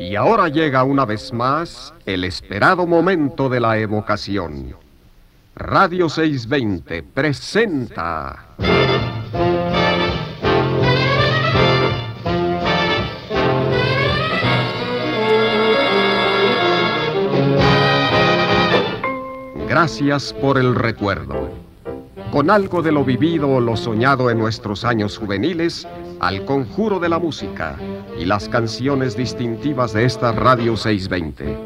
Y ahora llega una vez más el esperado momento de la evocación. Radio 620 presenta... Gracias por el recuerdo. Con algo de lo vivido o lo soñado en nuestros años juveniles, al conjuro de la música y las canciones distintivas de esta Radio 620.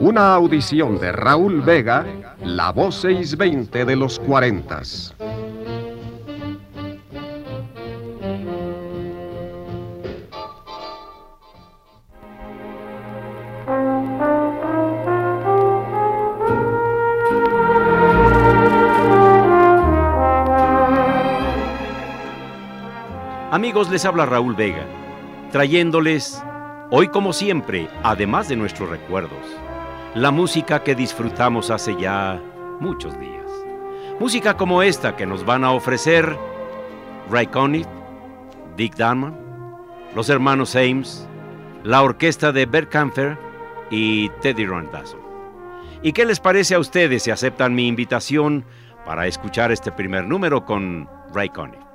Una audición de Raúl Vega, la voz 620 de los 40. Amigos, les habla Raúl Vega, trayéndoles, hoy como siempre, además de nuestros recuerdos, la música que disfrutamos hace ya muchos días. Música como esta que nos van a ofrecer Ray Conniff, Dick Dunman, los hermanos Ames, la orquesta de Bert Kampfer y Teddy Randazzo. ¿Y qué les parece a ustedes si aceptan mi invitación para escuchar este primer número con Ray Conniff?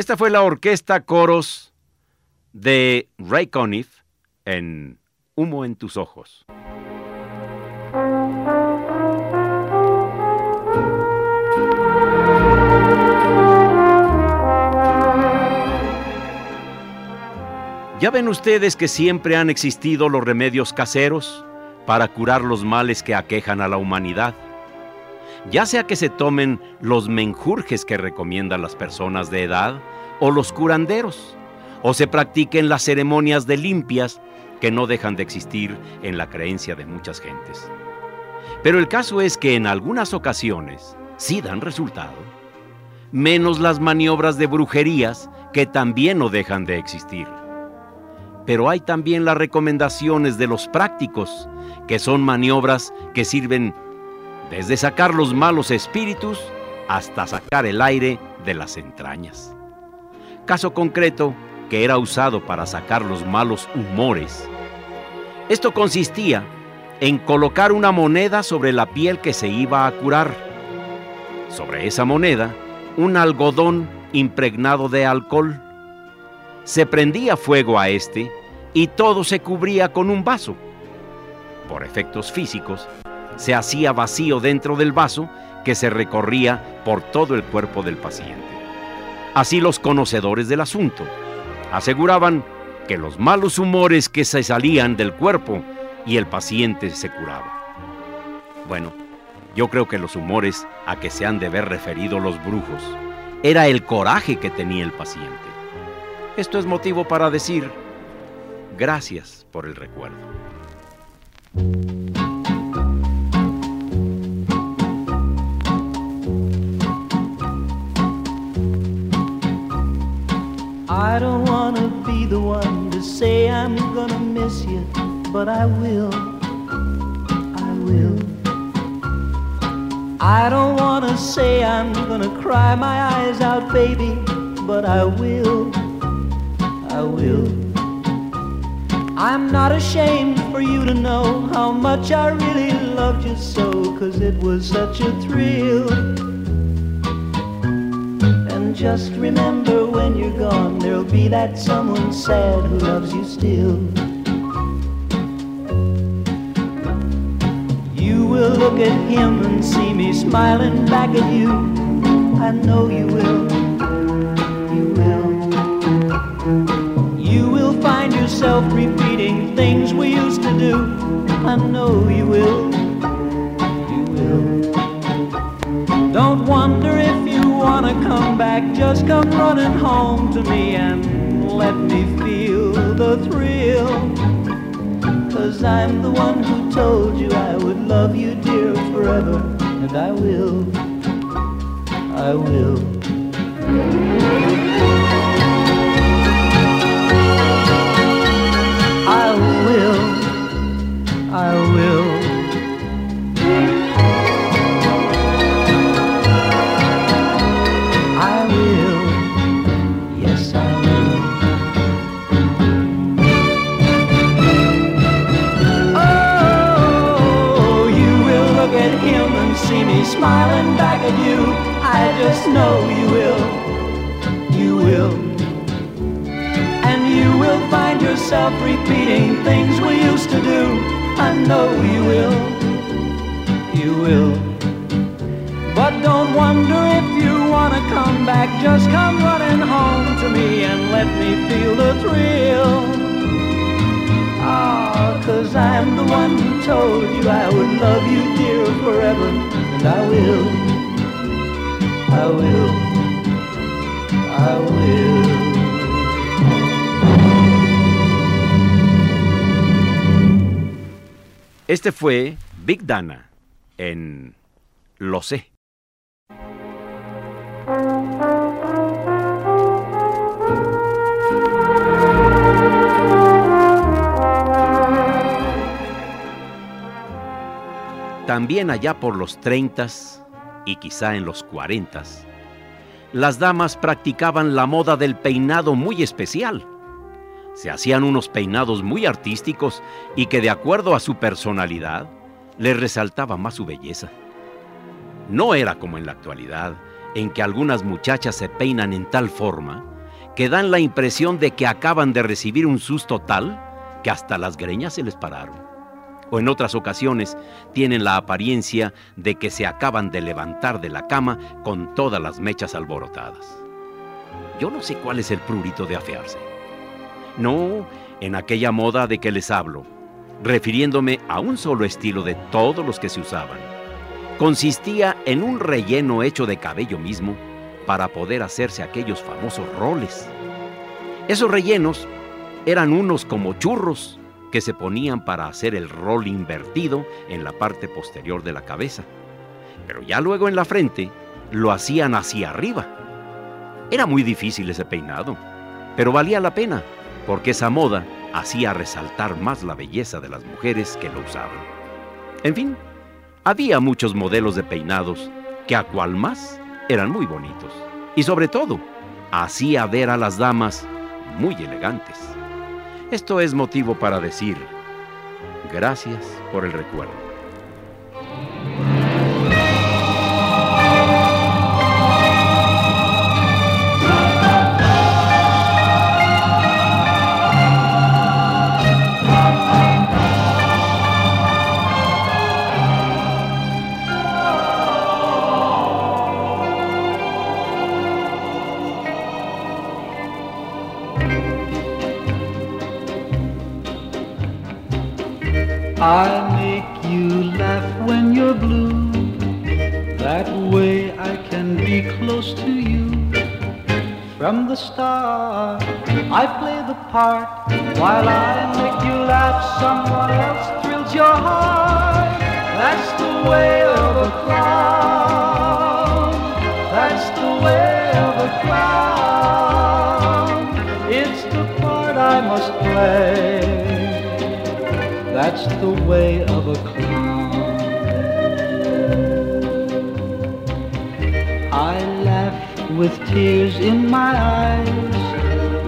Esta fue la orquesta coros de Ray Conniff en Humo en tus ojos. Ya ven ustedes que siempre han existido los remedios caseros para curar los males que aquejan a la humanidad ya sea que se tomen los menjurjes que recomiendan las personas de edad o los curanderos, o se practiquen las ceremonias de limpias que no dejan de existir en la creencia de muchas gentes. Pero el caso es que en algunas ocasiones sí dan resultado, menos las maniobras de brujerías que también no dejan de existir. Pero hay también las recomendaciones de los prácticos, que son maniobras que sirven desde sacar los malos espíritus hasta sacar el aire de las entrañas. Caso concreto que era usado para sacar los malos humores. Esto consistía en colocar una moneda sobre la piel que se iba a curar. Sobre esa moneda, un algodón impregnado de alcohol. Se prendía fuego a este y todo se cubría con un vaso. Por efectos físicos, se hacía vacío dentro del vaso que se recorría por todo el cuerpo del paciente. Así los conocedores del asunto aseguraban que los malos humores que se salían del cuerpo y el paciente se curaba. Bueno, yo creo que los humores a que se han de ver referido los brujos era el coraje que tenía el paciente. Esto es motivo para decir gracias por el recuerdo. I don't wanna be the one to say I'm gonna miss you, but I will. I will. I don't wanna say I'm gonna cry my eyes out, baby, but I will. I will. I'm not ashamed for you to know how much I really loved you so, cause it was such a thrill. Just remember when you're gone, there'll be that someone sad who loves you still. You will look at him and see me smiling back at you. I know you will. You will. You will find yourself repeating things we used to do. I know you will. You will. Wanna come back. Just come running home to me and let me feel the thrill. Cause I'm the one who told you I would love you, dear, forever. And I will. I will. I will. Yourself repeating things we used to do. I know you will. You will. But don't wonder if you wanna come back. Just come running home to me and let me feel the thrill. Ah, cause I'm the one who told you I would love you, dear, forever. And I will. I will. I will. Este fue Big Dana en Lo sé. También allá por los 30 y quizá en los 40, las damas practicaban la moda del peinado muy especial. Se hacían unos peinados muy artísticos y que de acuerdo a su personalidad les resaltaba más su belleza. No era como en la actualidad, en que algunas muchachas se peinan en tal forma que dan la impresión de que acaban de recibir un susto tal que hasta las greñas se les pararon. O en otras ocasiones tienen la apariencia de que se acaban de levantar de la cama con todas las mechas alborotadas. Yo no sé cuál es el prurito de afearse. No, en aquella moda de que les hablo, refiriéndome a un solo estilo de todos los que se usaban. Consistía en un relleno hecho de cabello mismo para poder hacerse aquellos famosos roles. Esos rellenos eran unos como churros que se ponían para hacer el rol invertido en la parte posterior de la cabeza. Pero ya luego en la frente lo hacían hacia arriba. Era muy difícil ese peinado, pero valía la pena porque esa moda hacía resaltar más la belleza de las mujeres que lo usaban. En fin, Había muchos modelos de peinados que a cual más eran muy bonitos. Y sobre todo, hacía ver a las damas muy elegantes. Esto es motivo para decir gracias por el recuerdo. Way I can be close to you. From the start, I play the part. While I make you laugh, someone else thrills your heart. That's the way of a clown. That's the way of a clown. It's the part I must play. That's the way of a clown. With tears in my eyes.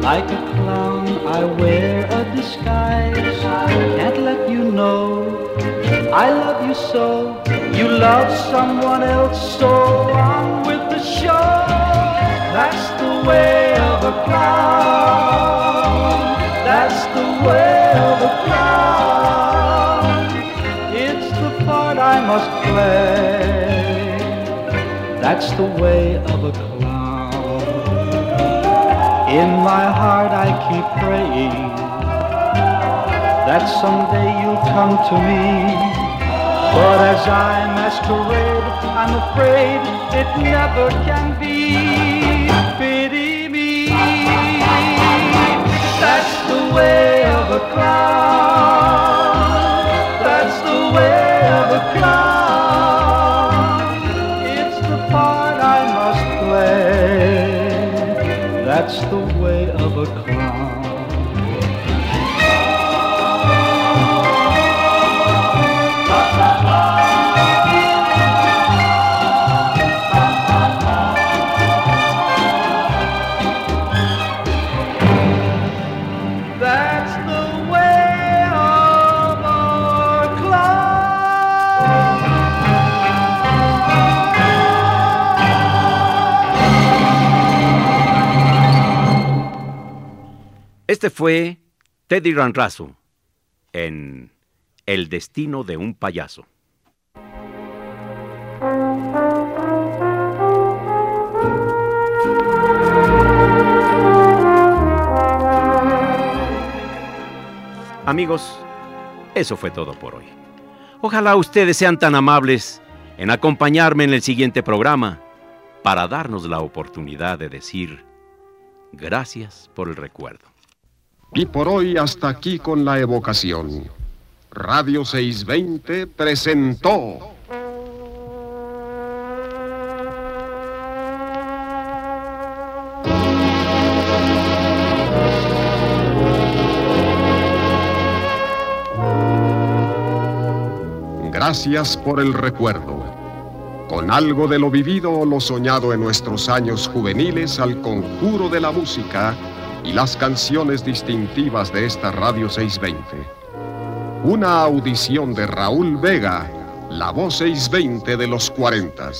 Like a clown, I wear a disguise. Can't let you know I love you so. You love someone else, so on with the show. That's the way of a clown. That's the way of a clown. It's the part I must play. That's the way of a. In my heart I keep praying that someday you'll come to me. But as I masquerade, I'm afraid it never can be. Este fue Teddy Ranrazo en El destino de un payaso. Amigos, eso fue todo por hoy. Ojalá ustedes sean tan amables en acompañarme en el siguiente programa para darnos la oportunidad de decir gracias por el recuerdo. Y por hoy hasta aquí con la evocación. Radio 620 presentó Gracias por el recuerdo. Con algo de lo vivido o lo soñado en nuestros años juveniles al conjuro de la música y las canciones distintivas de esta Radio 620. Una audición de Raúl Vega, la voz 620 de los 40.